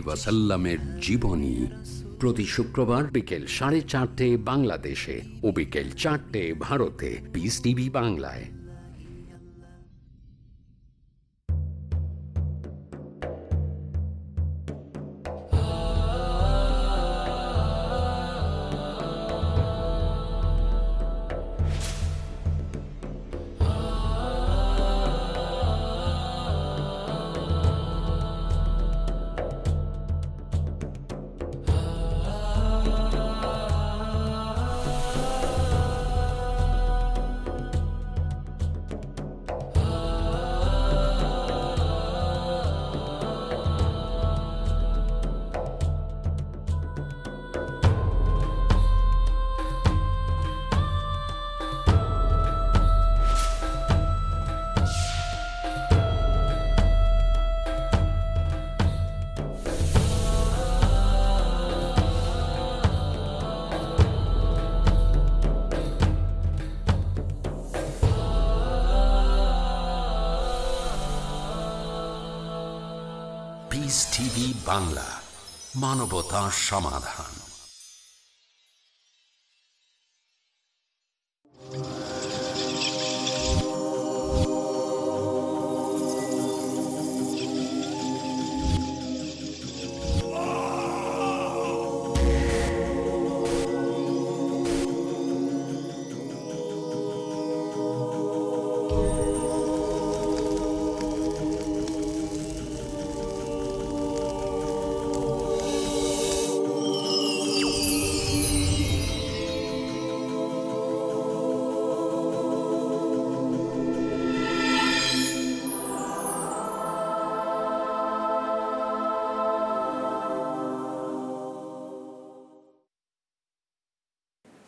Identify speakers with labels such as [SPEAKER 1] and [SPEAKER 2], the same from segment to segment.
[SPEAKER 1] ওয়াসাল্লামের জীবনী প্রতি শুক্রবার বিকেল সাড়ে চারটে বাংলাদেশে ও বিকেল চারটে ভারতে। পিস টিভি বাংলায়। বাংলা মানবতা সমাধান।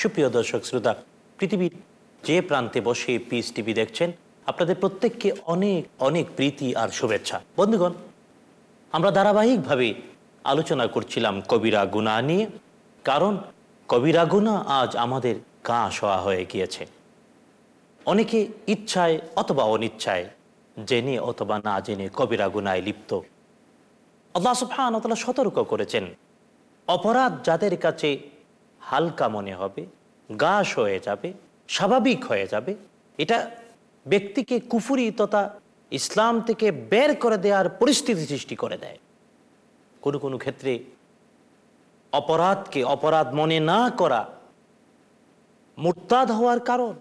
[SPEAKER 2] সুপ্রিয় দর্শক, শ্রোতা, পৃথিবীর যে প্রান্তে বসে পিস টিভি দেখছেন, আপনাদের প্রত্যেককে অনেক অনেক প্রীতি আর শুভেচ্ছা। বন্ধুগণ, আমরা ধারাবাহিকভাবে আলোচনা করছিলাম কবিরা গুণা নিয়ে, কারণ কবিরা গুণা আজ আমাদের গা শোয়া হয়ে গিয়েছে। অনেকে ইচ্ছায় অথবা অনিচ্ছায় জেনে অথবা না জেনে কবিরা গুনায় লিপ্ত আল্লাহ সুফান সতর্ক করেছেন। অপরাধ যাদের কাছে হালকা মনে হবে গাছ হয়ে যাবে, স্বাভাবিক হয়ে যাবে, এটা ব্যক্তিকে কুফুরি তথা ইসলাম থেকে বের করে দেওয়ার পরিস্থিতি সৃষ্টি করে দেয়। কোনো কোনো ক্ষেত্রে অপরাধকে অপরাধ মনে না করা মুরতাদ হওয়ার কারণ,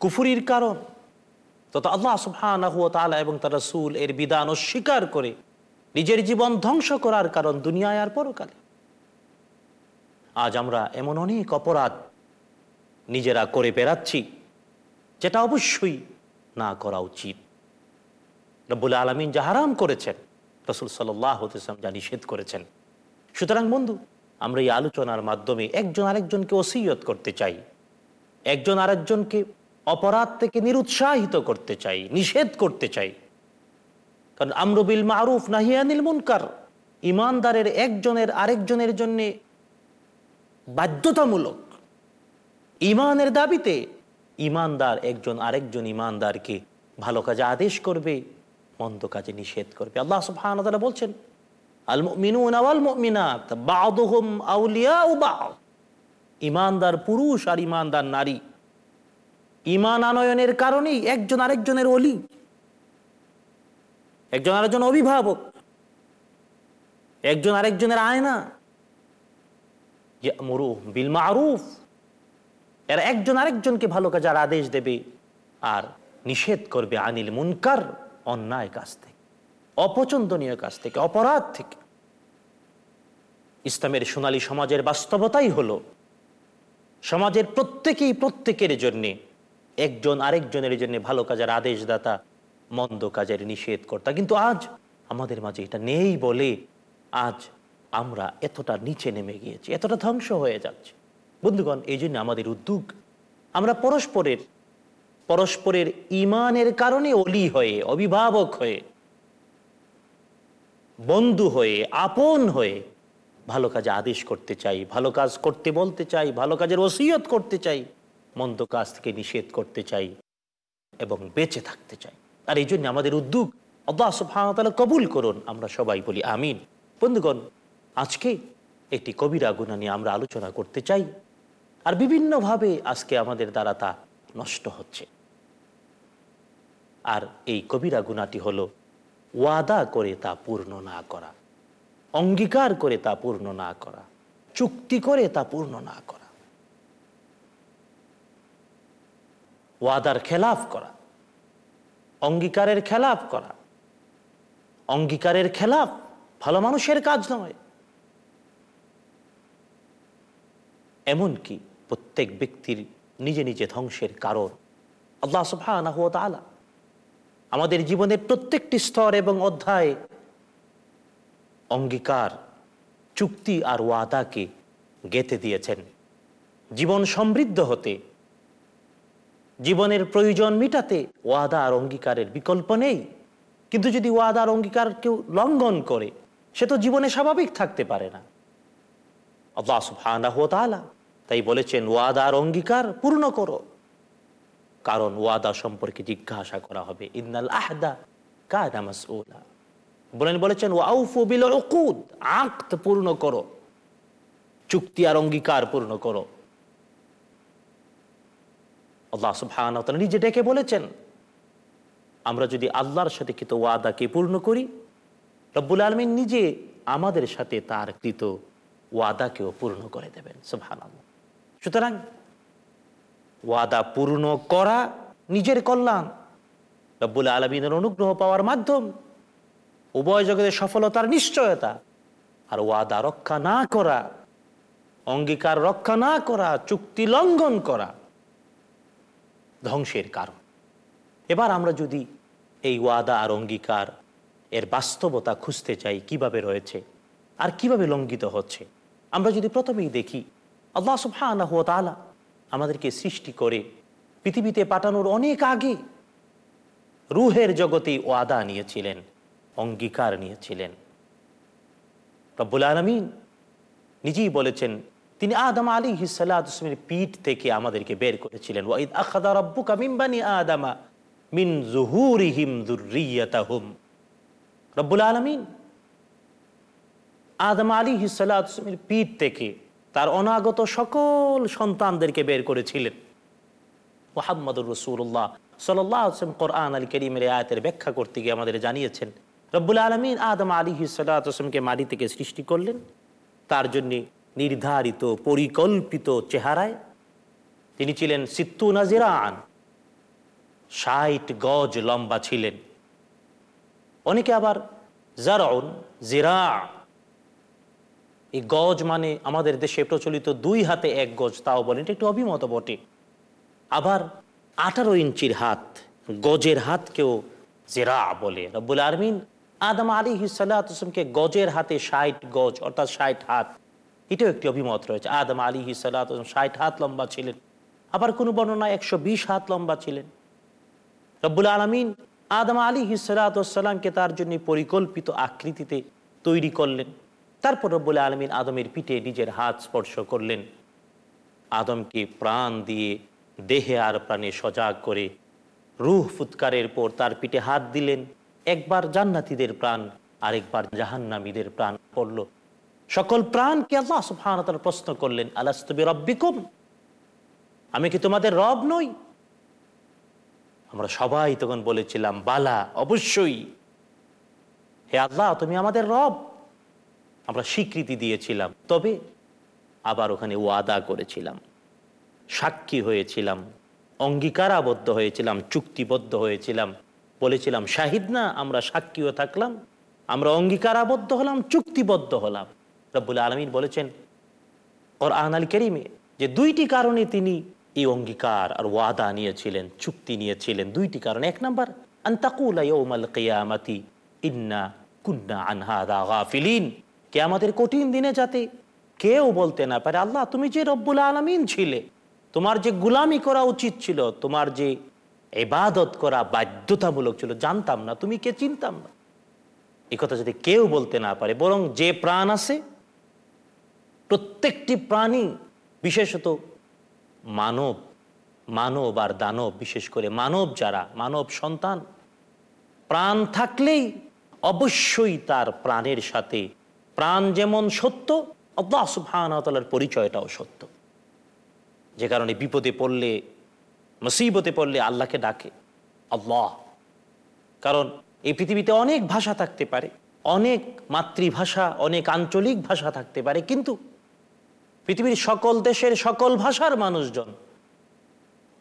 [SPEAKER 2] কুফুরির কারণ, তথা আল্লাহ সুফান এবং তার রসুল এর বিধান অস্বীকার করে নিজের জীবন ধ্বংস করার কারণ দুনিয়ায় আর পরকালে। আজ আমরা এমন অনেক অপরাধ নিজেরা করে বেড়াচ্ছি, যেটা অবশ্যই না করা উচিত। রব্বুল আলমিন যা হারাম করেছেন, রসুল সাল্লাম যা নিষেধ করেছেন। সুতরাং বন্ধু, আমরা এই আলোচনার মাধ্যমে একজন আরেকজনকে ওসিয়ত করতে চাই, একজন আরেকজনকে অপরাধ থেকে নিরুৎসাহিত করতে চাই, নিষেধ করতে চাই। কারণ আমরুবিল মারুফ নাহিয়ানিল মুনকার। ইমানদারের একজনের আরেকজনের জন্যে বাধ্যতামূলক। ইমানের দাবিতে ইমানদার একজন আরেকজন ইমানদারকে ভালো কাজে আদেশ করবে, মন্দ কাজে নিষেধ করবে। আল্লাহ সুবহান বলছেন আল মিনুন আওয়াল মিনাত বাদুহুম আউলিয়া বাদ। ইমানদার পুরুষ আর ইমানদার নারী। ইমান আনয়নের কারণেই একজন আরেকজনের অলি। একজন আরেকজন অভিভাবক, একজন আরেকজনের আয়না। এরা একজন আরেকজনকে ভালো কাজার আদেশ দেবে আর নিষেধ করবে আনিল মুনকার, অন্যায় কাজ থেকে অপছন্দনীয় কাজ থেকে, অপরাধ থেকে। ইসলামের সোনালী সমাজের বাস্তবতাই হলো, সমাজের প্রত্যেকেই প্রত্যেকের জন্যে, একজন আরেকজনের জন্য ভালো কাজের আদেশদাতা মন্দ কাজের নিষেধ কর্তা কিন্তু আজ আমাদের মাঝে এটা নেই বলে আজ আমরা এতটা নিচে নেমে গিয়েছি, এতটা ধ্বংস হয়ে যাচ্ছে। বন্ধুগণ এই জন্য আমাদের উদ্যোগ, আমরা পরস্পরের পরস্পরের ইমানের কারণে অলি হয়ে, অভিভাবক হয়ে, বন্ধু হয়ে, আপন হয়ে ভালো কাজে আদেশ করতে চাই, ভালো কাজ করতে বলতে চাই, ভালো কাজের ওসিয়ত করতে চাই, মন্দ কাজ থেকে নিষেধ করতে চাই এবং বেঁচে থাকতে চাই। আর এই জন্য আমাদের উদ্যোগ আল্লাহ কবুল করুন, আমরা সবাই বলি আমিন। বন্ধুগণ, আজকে একটি কবিরা গুণা নিয়ে আমরা আলোচনা করতে চাই। আর বিভিন্নভাবে আজকে আমাদের দ্বারা তা নষ্ট হচ্ছে। আর এই কবিরা গুণাটি হলো ওয়াদা করে তা পূর্ণ না করা, অঙ্গীকার করে তা পূর্ণ না করা, চুক্তি করে তা পূর্ণ না করা, ওয়াদার খেলাফ করা অঙ্গীকারের খেলাফ করা। অঙ্গীকারের খেলাফ ভালো মানুষের কাজ নয়। এমনকি প্রত্যেক ব্যক্তির নিজে নিজে ধ্বংসের কারণ আল্লাহ ওয়া তাআলা আমাদের জীবনের প্রত্যেকটি স্তর এবং অধ্যায় অঙ্গীকার, চুক্তি আর ওয়াদাকে গেতে দিয়েছেন। জীবন সমৃদ্ধ হতে জীবনের প্রয়োজন মিটাতে ওয়াদা আর অঙ্গীকারের বিকল্প নেই। কিন্তু যদি ওয়াদা আর অঙ্গীকার কেউ লঙ্ঘন করে, সে তো জীবনে স্বাভাবিক থাকতে পারে না। তাই বলেছেন, ওয়াদা আর অঙ্গীকার পূর্ণ করো। কারণ ওয়াদা সম্পর্কে জিজ্ঞাসা করা হবে, ইন্নাল আহদা কাদা বলেন, বলেছেন, ওয়াউফু বিল উকুদ আকদ পূর্ণ করো। চুক্তি আর অঙ্গীকার পূর্ণ করো। আল্লাহ সুবহানাহু ওয়া নিজে ডেকে বলেছেন, আমরা যদি আল্লাহর সাথে কৃত ওয়াদাকে পূর্ণ করি, রব্বুল আলমিন নিজে আমাদের সাথে তার কৃত ওয়াদাকেও পূর্ণ করে দেবেন, সুবহানাল্লাহ। সুতরাং ওয়াদা পূর্ণ করা নিজের কল্যাণ, রব্বুল আলমিনের অনুগ্রহ পাওয়ার মাধ্যম, উভয় জগতের সফলতার নিশ্চয়তা, আর ওয়াদা রক্ষা না করা, অঙ্গীকার রক্ষা না করা, চুক্তি লঙ্ঘন করা ধ্বংসের কারণ। এবার আমরা যদি এই ওয়াদা আর অঙ্গীকার এর বাস্তবতা খুঁজতে চাই, কীভাবে রয়েছে আর কীভাবে লঙ্ঘিত হচ্ছে, আমরা যদি প্রথমেই দেখি, আল্লাহ ওয়া তাআলা আমাদেরকে সৃষ্টি করে পৃথিবীতে পাঠানোর অনেক আগে রুহের জগতে ওয়াদা নিয়েছিলেন, অঙ্গীকার নিয়েছিলেন। রব্বুল আলমিন নিজেই বলেছেন তিনি আদম আলী হিসালামের পিঠ থেকে আমাদেরকে বের করেছিলেন। ওয়াইদ আখাদা রব্বুকা মিন বানি আদামা মিন জুহুরিহিম যুররিয়াতাহুম। রব্বুল আলমিন আদম আলী হিসালামের পিঠ থেকে তার অনাগত সকল সন্তানদেরকে বের করেছিলেন। মোহাম্মদুর রসুল্লাহ সাল্লাম কোরআন আলী করিমের আয়াতের ব্যাখ্যা করতে গিয়ে আমাদের জানিয়েছেন, রব্বুল আলমিন আদম আলী হিসালামকে মাটি থেকে সৃষ্টি করলেন। তার জন্য নির্ধারিত, পরিকল্পিত চেহারায় তিনি ছিলেন সিত্তু নাজিরান। ষাট গজ লম্বা ছিলেন। অনেকে আবার জারন জিরা। এই গজ মানে আমাদের দেশে প্রচলিত দুই হাতে এক গজ, তাও বলেন এটা একটু অভিমত বটে। আবার আঠারো ইঞ্চির হাত, গজের হাতকেও জেরা বলে। রব্বুল আরমিন আদম আলী হিসালামকে গজের হাতে ষাট গজ, অর্থাৎ ষাট হাত এটাও একটি অভিমত রয়েছে। আদম আলী হিসালাম ষাট হাত লম্বা ছিলেন। আবার কোনো বর্ণনা একশো বিশ হাত লম্বা ছিলেন। রব্বুল আলমিন আদম আলী হিসালামকে তার জন্য পরিকল্পিত আকৃতিতে তৈরি করলেন। তারপর রব্বুল আলমিন আদমের পিঠে নিজের হাত স্পর্শ করলেন। আদমকে প্রাণ দিয়ে দেহে আর প্রাণে সজাগ করে রুহ ফুৎকারের পর তার পিঠে হাত দিলেন। একবার জান্নাতিদের প্রাণ, আরেকবার জাহান্নামীদের প্রাণ পড়ল। সকল প্রাণকে আল্লাহ সুফান প্রশ্ন করলেন আলাস্তবি রব্বিকুম আমি কি তোমাদের রব নই? আমরা সবাই তখন বলেছিলাম, বালা, অবশ্যই। হে আল্লাহ, তুমি আমাদের রব। আমরা স্বীকৃতি দিয়েছিলাম, তবে আবার ওখানে ওয়াদা করেছিলাম, সাক্ষী হয়েছিলাম, অঙ্গীকারাবদ্ধ হয়েছিলাম, চুক্তিবদ্ধ হয়েছিলাম। বলেছিলাম, শাহিদ না, আমরা সাক্ষীও থাকলাম, আমরা অঙ্গীকারাবদ্ধ হলাম, চুক্তিবদ্ধ হলাম। রব্বুল আলমিন বলেছেন ওর আল করিমে যে দুইটি কারণে তিনি এই অঙ্গীকার আর ওয়াদা নিয়েছিলেন, চুক্তি নিয়েছিলেন, দুইটি কারণ। এক নম্বর আন্তাকুল কেয়ামাতি ইন্না কুন্না আনহাদা গাফিলিন। কে আমাদের কঠিন দিনে যাতে কেউ বলতে না পারে, আল্লাহ তুমি যে রব্বুল আলমিন ছিলে, তোমার যে গুলামি করা উচিত ছিল, তোমার যে এবাদত করা বাধ্যতামূলক ছিল, জানতাম না, তুমি কে চিনতাম না। এই কথা যদি কেউ বলতে না পারে, বরং যে প্রাণ আছে প্রত্যেকটি প্রাণী, বিশেষত মানব মানব আর দানব, বিশেষ করে মানব যারা, মানব সন্তান, প্রাণ থাকলেই অবশ্যই তার প্রাণের সাথে, প্রাণ যেমন সত্য, আল্লাহ পরিচয়টাও সত্য। যে কারণে বিপদে পড়লে, মুসিবতে পড়লে আল্লাহকে ডাকে, আল্লাহ। কারণ এই পৃথিবীতে অনেক ভাষা থাকতে পারে, অনেক মাতৃভাষা, অনেক আঞ্চলিক ভাষা থাকতে পারে, কিন্তু পৃথিবীর সকল দেশের সকল ভাষার মানুষজন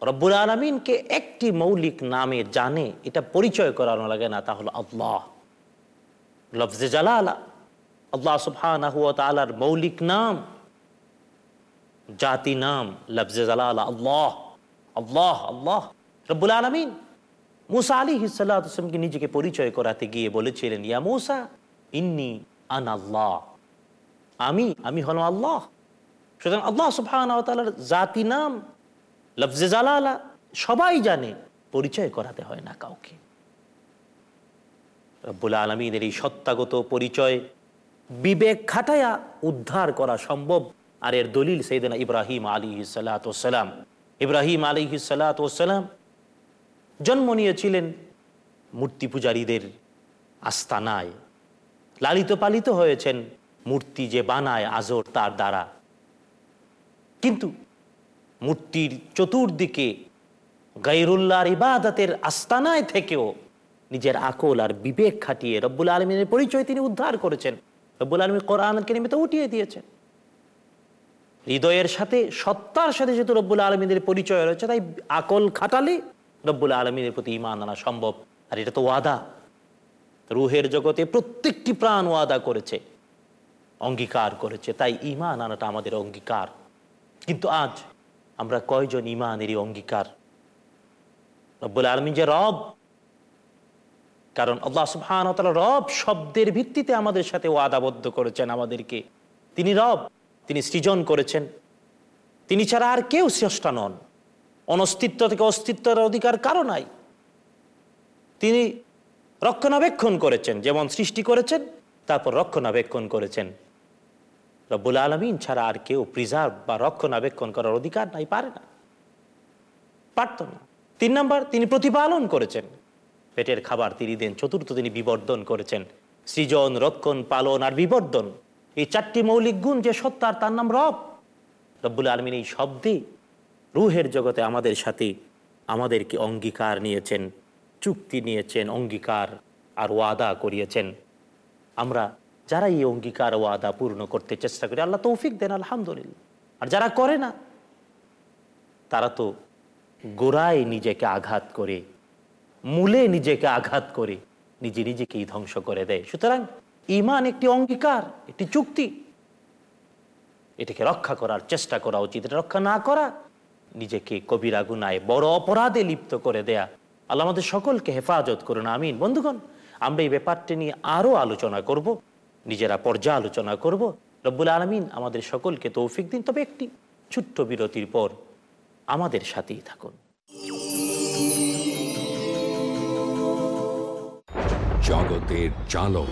[SPEAKER 2] রব্বুল আলমিনকে একটি মৌলিক নামে জানে, এটা পরিচয় করানো লাগে না, তা হলো আল্লাহ। লফজে জালালা, আল্লাহ ওয়া মৌলিক নাম, জাতি নাম, লফজে জালালা, আল্লাহ আল্লাহ আল্লাহ। রব্বুল আলমিন মুসা আলী হিসাল্লামকে নিজেকে পরিচয় করাতে গিয়ে বলেছিলেন, ইয়া মুসা, ইন্নি আন আল্লাহ। আমি আমি হলাম আল্লাহ। সুতরাং আল্লাহ সুবহানার জাতি নাম লফজে জালালা, সবাই জানে, পরিচয় করাতে হয় না কাউকে। রব্বুল আলমিনের এই সত্তাগত পরিচয় বিবেক খাটায়া উদ্ধার করা সম্ভব, আর এর দলিল সেইদিনা ইব্রাহিম আলী সালাতাম ইব্রাহিম আলী সালাতাম জন্ম নিয়েছিলেন মূর্তি পূজারীদের আস্তানায়। লালিত পালিত হয়েছেন মূর্তি যে বানায় আজর তার দ্বারা। কিন্তু মূর্তির চতুর্দিকে গাইরুল্লাহর ইবাদতের আস্তানায় থেকেও নিজের আকল আর বিবেক খাটিয়ে রব্বুল আলমিনের পরিচয় তিনি উদ্ধার করেছেন। রব্বুল আলমী কোরআনকে নিমিত্ত উঠিয়ে দিয়েছেন। হৃদয়ের সাথে সত্তার সাথে যেহেতু রব্বুল আলমিনের পরিচয় রয়েছে, তাই আকল খাটালে রব্বুল আলমিনের প্রতি ইমান আনা সম্ভব। আর এটা তো ওয়াদা। রুহের জগতে প্রত্যেকটি প্রাণ ওয়াদা করেছে, অঙ্গীকার করেছে, তাই ইমান আনাটা আমাদের অঙ্গীকার। কিন্তু আজ আমরা কয়জন ইমানেরই অঙ্গীকার? রব্বুল আলমী যে রব, কারণ আল্লাহ সুবহান রব শব্দের ভিত্তিতে আমাদের সাথে ওয়াদাবদ্ধ করেছেন আমাদেরকে। তিনি রব, তিনি সৃজন করেছেন। তিনি ছাড়া আর কেউ স্রষ্টা নন। অনস্তিত্ব থেকে অস্তিত্বের অধিকার কারও নাই। তিনি রক্ষণাবেক্ষণ করেছেন, যেমন সৃষ্টি করেছেন, তারপর রক্ষণাবেক্ষণ করেছেন। রব্বুল আলমিন ছাড়া আর কেউ প্রিজার্ভ বা রক্ষণাবেক্ষণ করার অধিকার নাই, পারে না। পারত না। তিন নম্বর, তিনি প্রতিপালন করেছেন। পেটের খাবার তিনি দেন, চতুর্থ তিনি বিবর্ধন করেছেন। সৃজন, রক্ষণ, পালন আর বিবর্ধন। এই চারটি মৌলিক গুণ যে সত্তার তার নাম রব। রব্বুল আলমিন এই শব্দে রুহের জগতে আমাদের সাথে আমাদেরকে অঙ্গীকার নিয়েছেন, চুক্তি নিয়েছেন, অঙ্গীকার আর ওয়াদা করিয়েছেন। আমরা যারা এই অঙ্গীকার ও আদা পূর্ণ করতে চেষ্টা করে, আল্লাহ তৌফিক দেন, আলহামদুলিল্লাহ। আর যারা করে না, তারা তো গোড়ায় নিজেকে আঘাত করে, মূলে নিজেকে আঘাত করে, নিজে নিজেকেই ধ্বংস করে দেয়। সুতরাং ইমান একটি অঙ্গীকার, একটি চুক্তি। এটাকে রক্ষা করার চেষ্টা করা উচিত। এটা রক্ষা না করা, নিজেকে কবিরা গুনায় বড় অপরাধে লিপ্ত করে দেয়া। আল্লাহ আমাদের সকলকে হেফাজত করুন, আমিন। বন্ধুগণ, আমরা এই ব্যাপারটি নিয়ে আরও আলোচনা করব। নিজেরা পর্যালোচনা করব। রব্বুল আলমিন আমাদের সকলকে তৌফিক দিন। তবে একটি ছোট্ট বিরতির পর আমাদের সাথেই থাকুন।
[SPEAKER 1] জগতের চালক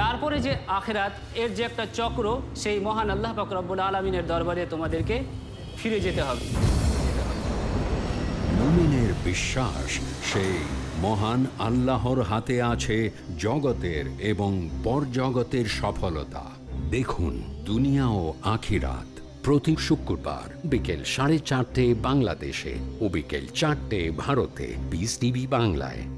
[SPEAKER 3] তারপরে যে আখেরাত, এর যে একটা চক্র, সেই মহান আল্লাহ পাক রব্বুল আলমিনের দরবারে তোমাদেরকে ফিরে যেতে হবে।
[SPEAKER 1] বিশ্বাস, সেই মহান আল্লাহর হাতে আছে জগতের এবং পরজগতের সফলতা। দেখুন, দুনিয়া ও আখিরাত প্রতি শুক্রবার বিকেল সাড়ে চারটে বাংলাদেশে ও বিকেল চারটে ভারতে বিস টিভি বাংলায়।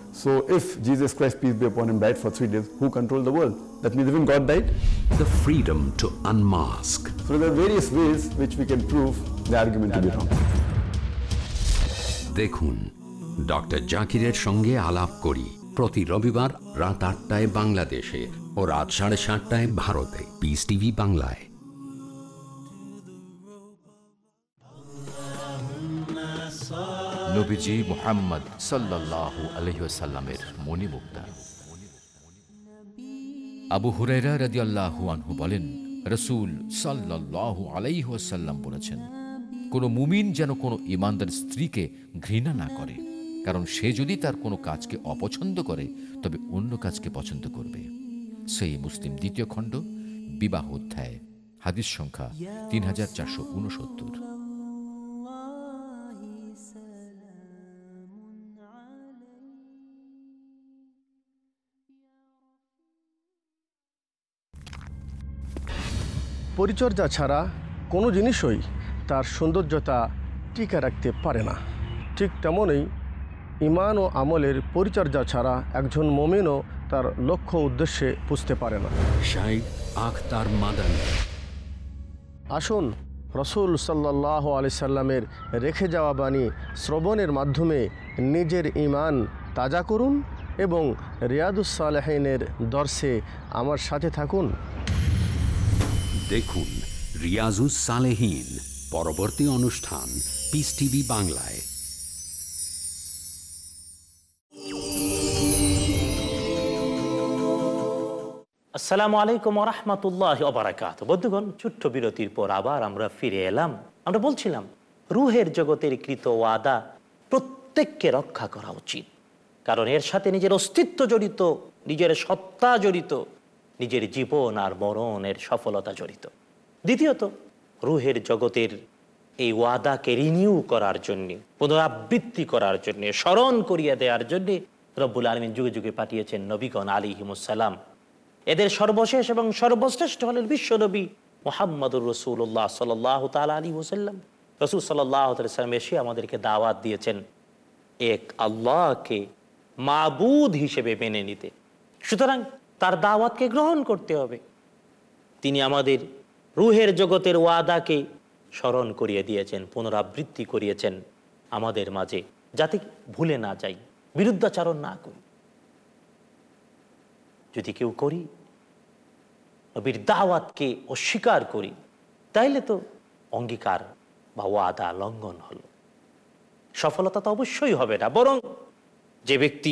[SPEAKER 4] so if Jesus Christ, peace be upon him, died for three days, who controlled the world? That means even God died?
[SPEAKER 1] The freedom to unmask.
[SPEAKER 4] So there are various ways which we can prove the argument to be wrong.
[SPEAKER 1] দেখুন doctor জাকিরের সঙ্গে আলাপ করি প্রতি রবিবার রাত আটটায় বাংলাদেশে ও রাত সাড়ে সাতটায় ভারতে পিস টিভি বাংলায়
[SPEAKER 5] নবীজি মোহাম্মদ সাল্লাহ আলহিসাল্লামের মণিমুক্তা। আবু আনহু বলেন বলেছেন, কোনো মুমিন যেন কোনো ইমানদার স্ত্রীকে ঘৃণা না করে, কারণ সে যদি তার কোনো কাজকে অপছন্দ করে, তবে অন্য কাজকে পছন্দ করবে। সেই মুসলিম দ্বিতীয় খণ্ড, বিবাহ অধ্যায়, হাদিস সংখ্যা তিন হাজার চারশো উনসত্তর।
[SPEAKER 6] পরিচর্যা ছাড়া কোনো জিনিসই তার সৌন্দর্যতা টিকে রাখতে পারে না। ঠিক তেমনই ইমান ও আমলের পরিচর্যা ছাড়া একজন মমিনও তার লক্ষ্য উদ্দেশ্যে পুষতে পারে না।
[SPEAKER 1] শাইখ আখতার মাদানী।
[SPEAKER 6] আসুন রসুল সাল্লাহ আলি সাল্লামের রেখে যাওয়া বাণী শ্রবণের মাধ্যমে নিজের ইমান তাজা করুন এবং রিয়াদুসালেহিনের দর্শে আমার সাথে থাকুন।
[SPEAKER 1] দেখুন রিয়াজুস সালেহীন, পরবর্তী অনুষ্ঠান পিস টিভি বাংলায়।
[SPEAKER 2] আসসালামু আলাইকুম রহমতুল্লাহ অবরাকাত বন্ধুগণ, ছোট্ট বিরতির পর আবার আমরা ফিরে এলাম। আমরা বলছিলাম, রুহের জগতের কৃত ওয়াদা প্রত্যেককে রক্ষা করা উচিত। কারণ এর সাথে নিজের অস্তিত্ব জড়িত, নিজের সত্তা জড়িত নিজের জীবন আর মরণের সফলতা জড়িত। দ্বিতীয়ত, রুহের জগতের এই ওয়াদাকে রিনিউ করার জন্যে, পুনরাবৃত্তি করার জন্যে, স্মরণ করিয়ে দেওয়ার জন্যে রব্বুল আলমিন যুগে যুগে পাঠিয়েছেন নবীগণ আলী হিমুসাল্লাম এদের সর্বশেষ এবং সর্বশ্রেষ্ঠ হলেন বিশ্বনবী মোহাম্মদুর রসুল্লাহ সাল্লাহ তাল আলী হুসাল্লাম রসুল সাল্লাম এসে আমাদেরকে দাওয়াত দিয়েছেন, এক আল্লাহকে মাবুদ হিসেবে মেনে নিতে। সুতরাং তার দাওয়াতকে গ্রহণ করতে হবে। তিনি আমাদের রুহের জগতের ওয়াদাকে স্মরণ করিয়ে দিয়েছেন, পুনরাবৃত্তি করিয়েছেন আমাদের মাঝে, যাতে ভুলে না যাই, বিরুদ্ধাচারণ না করি। যদি কেউ করি, নবীর দাওয়াতকে অস্বীকার করি, তাইলে তো অঙ্গীকার বা ওয়াদা লঙ্ঘন হলো। সফলতা তো অবশ্যই হবে না, বরং যে ব্যক্তি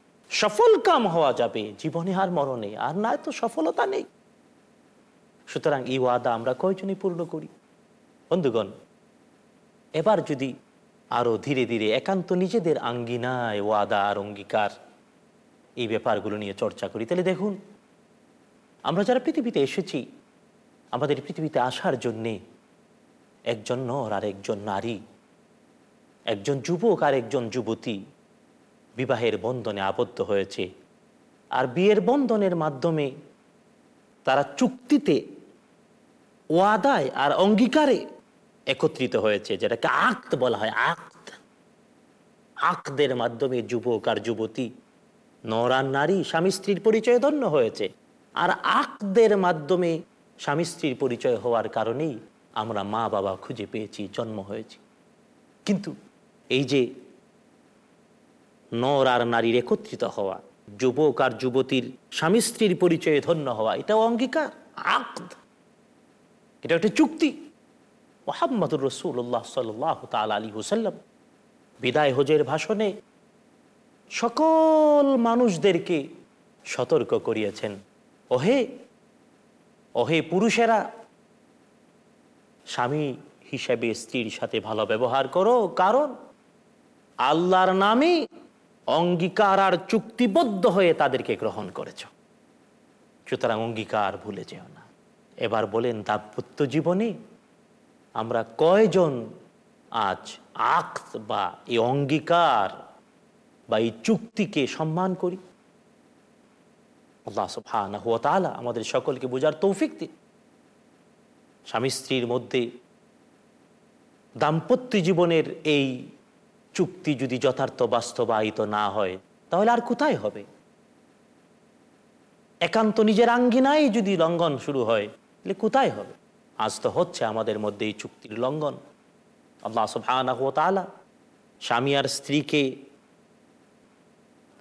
[SPEAKER 2] সফল কাম হওয়া যাবে, জীবনে আর মরণে, আর না তো সফলতা নেই। সুতরাং এই ওয়াদা আমরা কয়জনই পূর্ণ করি? বন্ধুগণ, এবার যদি আরও ধীরে ধীরে একান্ত নিজেদের আঙ্গিনায় ওয়াদা আর অঙ্গীকার এই ব্যাপারগুলো নিয়ে চর্চা করি, তাহলে দেখুন, আমরা যারা পৃথিবীতে এসেছি, আমাদের পৃথিবীতে আসার জন্যে একজন নর আর একজন নারী, একজন যুবক আর একজন যুবতী বিবাহের বন্ধনে আবদ্ধ হয়েছে। আর বিয়ের বন্ধনের মাধ্যমে তারা চুক্তিতে, ওয়াদায় আর অঙ্গীকারে একত্রিত হয়েছে, যেটাকে আক্ত বলা হয় আক্ত আক্তদের মাধ্যমে যুবক আর যুবতী, নর আর নারী, স্বামী স্ত্রীর পরিচয় ধন্য হয়েছে। আর আকদের মাধ্যমে স্বামী স্ত্রীর পরিচয় হওয়ার কারণেই আমরা মা বাবা খুঁজে পেয়েছি, জন্ম হয়েছি। কিন্তু এই যে নর আর নারীর একত্রিত হওয়া, যুবক আর যুবতীর স্বামী স্ত্রীর পরিচয়ে ধন্য হওয়া, এটাও অঙ্গীকার, আকদ। এটা একটা চুক্তি। মোহাম্মদুর রসুল্লাহ সাল্লাহ তাল আলী হুসাল্লাম বিদায় হজের ভাষণে সকল মানুষদেরকে সতর্ক করিয়েছেন। ওহে ওহে পুরুষেরা, স্বামী হিসেবে স্ত্রীর সাথে ভালো ব্যবহার করো, কারণ আল্লাহর নামে অঙ্গীকার আর চুক্তিবদ্ধ হয়ে তাদেরকে গ্রহণ করেছ। সুতরাং অঙ্গীকার ভুলে যেও না। এবার বলেন, দাম্পত্য জীবনে আমরা কয়জন আজ আক বা এই অঙ্গীকার বা এই চুক্তিকে সম্মান করি? আল্লাহ আমাদের সকলকে বোঝার তৌফিক দিন। স্বামী স্ত্রীর মধ্যে দাম্পত্য জীবনের এই চুক্তি যদি যথার্থ বাস্তবায়িত না হয়, তাহলে আর কোথায় হবে? একান্ত নিজের আঙ্গিনায় যদি লঙ্ঘন শুরু হয়, তাহলে কোথায় হবে? আজ তো হচ্ছে আমাদের মধ্যে এই চুক্তির লঙ্ঘন। আল্লাহ তাআলা স্বামী আর স্ত্রীকে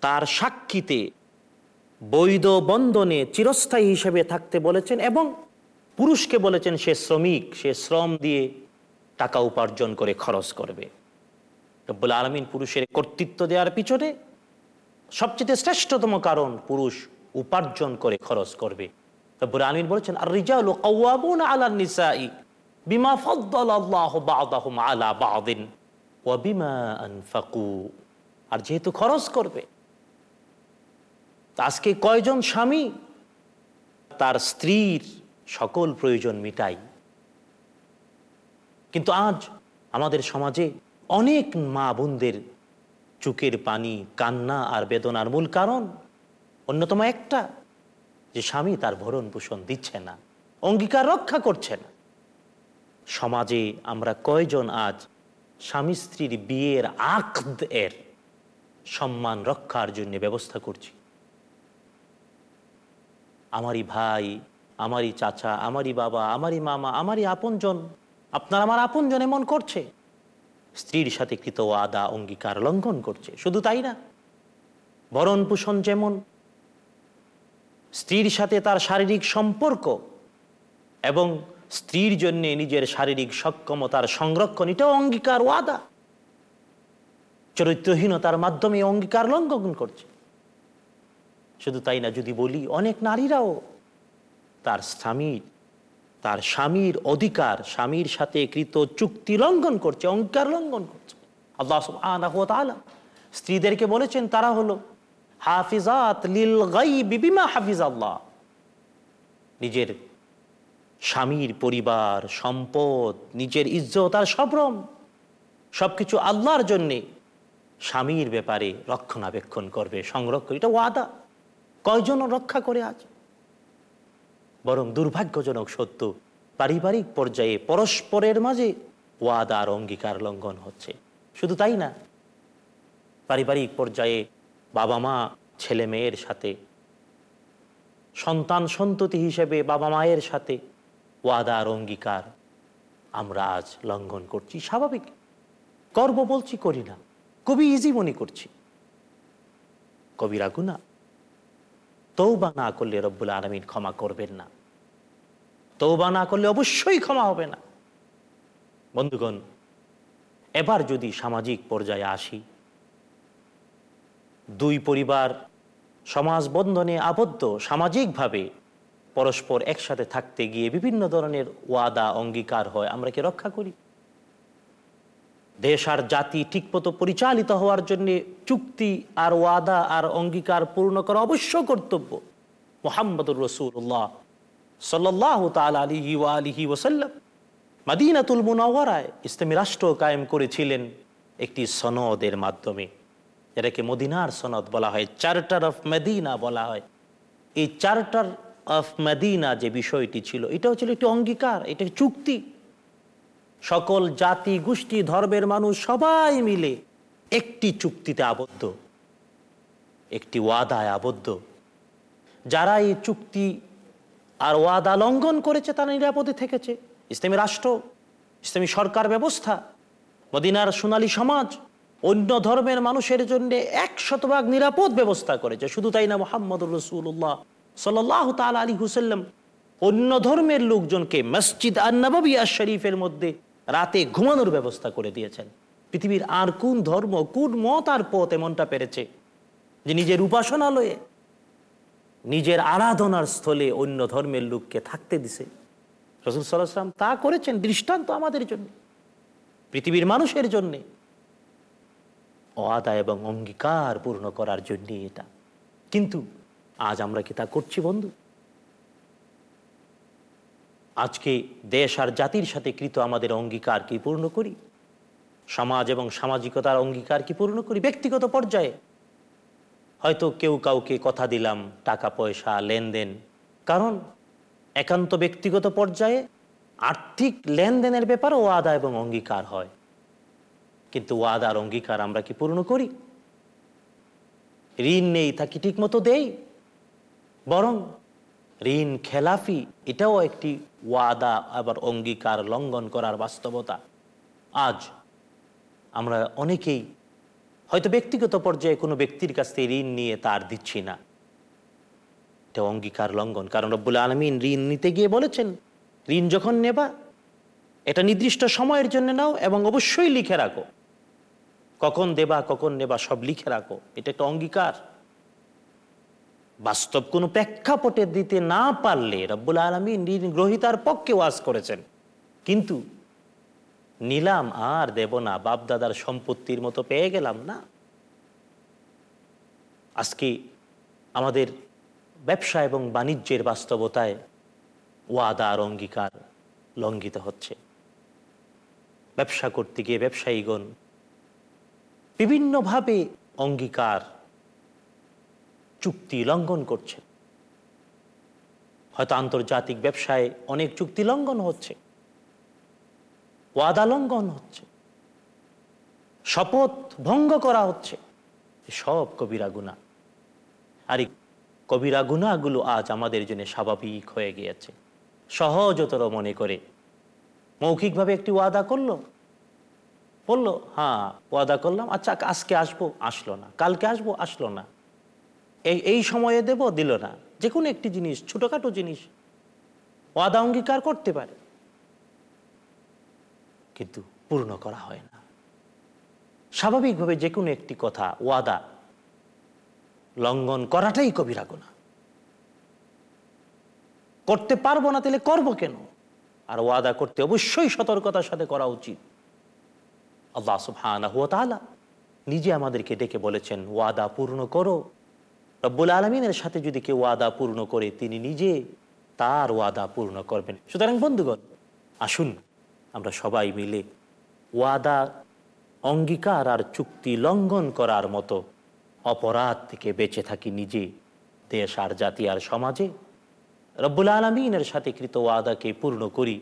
[SPEAKER 2] তার সাক্ষীতে বৈধ বন্ধনে চিরস্থায়ী হিসেবে থাকতে বলেছেন এবং পুরুষকে বলেছেন সে শ্রমিক, সে শ্রম দিয়ে টাকা উপার্জন করে খরচ করবে। রব্বুল আলমিন পুরুষের কর্তৃত্ব দেওয়ার পিছনে সবচেয়ে শ্রেষ্ঠতম কারণ পুরুষ উপার্জন করে খরচ করবে। রব্বুল আলমিন বলেছেন আর আলা নিসাই বিমা আনফাকু। আর যেহেতু খরচ করবে, আজকে কয়জন স্বামী তার স্ত্রীর সকল প্রয়োজন মিটাই কিন্তু আজ আমাদের সমাজে অনেক মা বোনদের চুকের পানি, কান্না আর বেদনার মূল কারণ অন্যতম একটা, যে স্বামী তার ভরণ পোষণ দিচ্ছে না, অঙ্গীকার রক্ষা করছে না। সমাজে আমরা কয়জন আজ স্বামী স্ত্রীর বিয়ের আকদ এর সম্মান রক্ষার জন্য ব্যবস্থা করছি? আমারই ভাই, আমারই চাচা, আমারই বাবা, আমারই মামা, আমারই আপনজন, আপনার আমার আপনজন এমন করছে? স্ত্রীর সাথে কৃত আদা অঙ্গীকার লঙ্ঘন করছে। শুধু তাই না ভরণ পোষণ যেমন, স্ত্রীর সাথে তার শারীরিক সম্পর্ক এবং স্ত্রীর জন্য নিজের শারীরিক সক্ষমতার সংরক্ষণ, এটাও অঙ্গীকার ওয়াদা চরিত্রহীনতার মাধ্যমে অঙ্গীকার লঙ্ঘন করছে। শুধু তাই না, যদি বলি, অনেক নারীরাও তার স্বামীর তার স্বামীর অধিকার, স্বামীর সাথে কৃত চুক্তি লঙ্ঘন করছে অঙ্কার লঙ্ঘন করছে। আল্লাহ তাআলা স্ত্রীদেরকে বলেছেন, তারা হলো, হাফিজাত লিল গাইবি বিমা হাফিজ আল্লাহ নিজের স্বামীর পরিবার, সম্পদ, নিজের ইজ্জত আর সভ্রম সবকিছু আল্লাহর জন্যে স্বামীর ব্যাপারে রক্ষণাবেক্ষণ করবে, সংরক্ষণ, এটা ওয়াদা। কয়জন রক্ষা করে আজ বরং দুর্ভাগ্যজনক সত্য, পারিবারিক পর্যায়ে পরস্পরের মাঝে ওয়াদার অঙ্গীকার লঙ্ঘন হচ্ছে। শুধু তাই না, পারিবারিক পর্যায়ে বাবা মা ছেলে মেয়ের সাথে, সন্তান সন্ততি হিসেবে বাবা মায়ের সাথে ওয়াদার অঙ্গীকার আমরা আজ লঙ্ঘন করছি। স্বাভাবিক করব বলছি করি না, কবি ইজি মনে করছি। কবিরা গুনা তৌবা না করলে রব্বুল আলমিন ক্ষমা করবেন না। তৌবা না করলে অবশ্যই ক্ষমা হবে না। বন্ধুগণ, এবার যদি সামাজিক পর্যায়ে আসি, দুই পরিবার, সমাজ বন্ধনে আবদ্ধ সামাজিকভাবে পরস্পর একসাথে থাকতে গিয়ে বিভিন্ন ধরনের ওয়াদা, অঙ্গীকার হয়, আমরা কি রক্ষা করি? দেশ আর জাতি ঠিকমতো পরিচালিত হওয়ার জন্য চুক্তি আর ওয়াদা আর অঙ্গীকার পূর্ণ করা অবশ্য কর্তব্য। মোহাম্মদুর রসুল্লাহ সাল্লাহ তাল আলিহি ওয়া আলিহি ওসাল্লাম মাদিনাতুল মুনাওয়ারায় ইসলামী রাষ্ট্র কায়েম করেছিলেন একটি সনদের মাধ্যমে। যেটাকে মদিনার সনদ বলা হয়, চার্টার অফ মেদিনা বলা হয়। এই চার্টার অফ মেদিনা যে বিষয়টি ছিল, এটাও ছিল একটি অঙ্গীকার, এটা চুক্তি। সকল জাতি, গোষ্ঠী, ধর্মের মানুষ সবাই মিলে একটি চুক্তিতে আবদ্ধ, একটি ওয়াদায় আবদ্ধ। যারা এই চুক্তি আর ওয়াদা লঙ্ঘন করেছে তারা নিরাপদে থেকেছে। ইসলামী রাষ্ট্র, ইসলামী সরকার ব্যবস্থা, মদিনার সোনালী সমাজ, অন্য ধর্মের মানুষের জন্য এক শতভাগ নিরাপদ ব্যবস্থা করেছে। শুধু তাই না মোহাম্মদ রসুল্লাহ সাল্লাহ তাল আলী হুসাল্লাম অন্য ধর্মের লোকজনকে মসজিদ আন্নাবিয়া শরীফের মধ্যে রাতে ঘুমানোর ব্যবস্থা করে দিয়েছেন। পৃথিবীর আর কোন ধর্ম, কোন মত আর পথ এমনটা পেরেছে যে নিজের উপাসনালয়ে, নিজের আরাধনার স্থলে অন্য ধর্মের লোককে থাকতে দিছে। রসুল সাল্লাহাম তা করেছেন, দৃষ্টান্ত আমাদের জন্য, পৃথিবীর মানুষের জন্যে। অদা এবং অঙ্গীকার পূর্ণ করার জন্যে এটা। কিন্তু আজ আমরা কি তা করছি বন্ধু? আজকে দেশ আর জাতির সাথে কৃত আমাদের অঙ্গীকার কি পূর্ণ করি? সমাজ এবং সামাজিকতার অঙ্গীকার কি পূর্ণ করি? ব্যক্তিগত পর্যায়ে। হয়তো কেউ কাউকে কথা দিলাম, টাকা, পয়সা, লেনদেন। কারণ একান্ত ব্যক্তিগত পর্যায়ে আর্থিক লেনদেনের ব্যাপারে ওয়াদা এবং অঙ্গীকার হয়। কিন্তু ওয়াদার অঙ্গীকার আমরা কি পূর্ণ করি? ঋণ নেই তা কি ঠিক মতো দেই? বরং ঋণ খেলাফি, এটাও একটি ওয়াদা আবার অঙ্গীকার লঙ্ঘন করার বাস্তবতা। আজ আমরা অনেকেই হয়তো ব্যক্তিগত পর্যায়ে কোনো ব্যক্তির কাছ থেকে ঋণ নিয়ে তার দিচ্ছি না। এটা অঙ্গীকার লঙ্ঘন, কারণ রব্বুল আলমিন ঋণ নিতে গিয়ে বলেছেন, ঋণ যখন নেবা, এটা নির্দিষ্ট সময়ের জন্য নাও এবং অবশ্যই লিখে রাখো। কখন দেবা, কখন নেবা, সব লিখে রাখো। এটা একটা অঙ্গীকার। বাস্তব কোনো প্রেক্ষাপটে দিতে না পারলে রব্বুল আলমিন ঋণ গ্রহিতার পক্ষে ওয়াজ করেছেন। কিন্তু নিলাম আর দেব না, বাপদাদার সম্পত্তির মতো পেয়ে গেলাম না। আজকে আমাদের ব্যবসা এবং বাণিজ্যের বাস্তবতায় ওয়াদা আর অঙ্গীকার লঙ্ঘিত হচ্ছে। ব্যবসা করতে গিয়ে ব্যবসায়ীগণ বিভিন্নভাবে অঙ্গীকার চুক্তি লঙ্ঘন করছে হয়তো আন্তর্জাতিক ব্যবসায় অনেক চুক্তি লঙ্ঘন হচ্ছে। ওয়াদা লঙ্ঘন হচ্ছে। শপথ ভঙ্গ করা হচ্ছে। সব কবিরা গুণা আর কবিরা গুণাগুলো আজ আমাদের জন্য স্বাভাবিক হয়ে গিয়েছে। সহজতর মনে করে। মৌখিকভাবে একটি ওয়াদা করল। বলল হ্যাঁ ওয়াদা করলাম। আচ্ছা আজকে আসব, আসলো না। কালকে আসব, আসলো না। এই এই সময়ে দেব, দিল না। যে কোনো একটি জিনিস, ছোটোখাটো জিনিস, ওয়াদা অঙ্গীকার করতে পারে। কিন্তু পূর্ণ করা হয় না। স্বাভাবিকভাবে যে কোনো একটি কথা, ওয়াদা লঙ্ঘন করাটাই কবিরা গুণা করতে পারব না, তাহলে করব কেন? আর ওয়াদা করতে অবশ্যই সতর্কতার সাথে করা উচিত। আল্লাহ সুবহানাহু নিজে আমাদেরকে ডেকে বলেছেন, ওয়াদা পূর্ণ করো। রব্বুল আলমিনের সাথে যদি কেউ ওয়াদা পূর্ণ করে, তিনি নিজে তার ওয়াদা পূর্ণ করবেন। সুতরাং বন্ধুগণ, আসুন আমরা সবাই মিলে ওয়াদা, অঙ্গীকার আর চুক্তি লঙ্ঘন করার মতো অপরাধ থেকে বেঁচে থাকি নিজে, দেশ আর জাতি আর সমাজে। রব্বুল আলমিনের সাথে কৃত ওয়াদাকে পূর্ণ করি,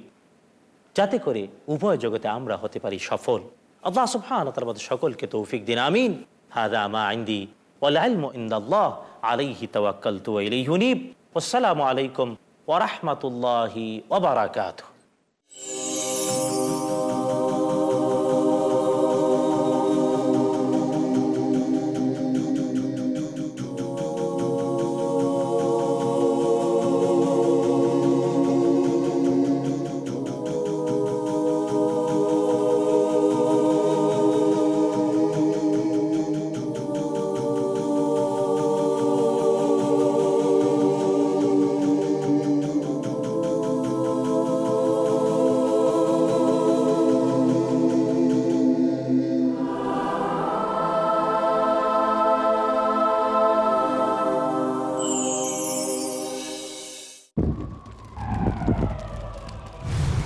[SPEAKER 2] যাতে করে উভয় জগতে আমরা হতে পারি সফল। আল্লাহ ওয়া তাআলা আমাদের সকলকে তৌফিক দিন। আমিন। হাদা মা ইনদি والعلم عند الله عليه توكلت وإليه انيب والسلام عليكم ورحمة الله وبركاته.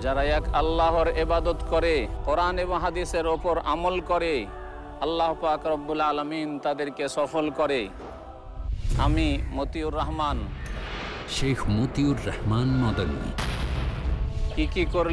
[SPEAKER 7] যারা এক আল্লাহর এবাদত করে কোরআন এবং হাদিসের ওপর আমল করে আল্লাহ পাক রব্বুল আলমিন তাদেরকে সফল করে। আমি মতিউর রহমান।
[SPEAKER 1] শেখ মতিউর রহমান মদনী।
[SPEAKER 7] কি কি করলে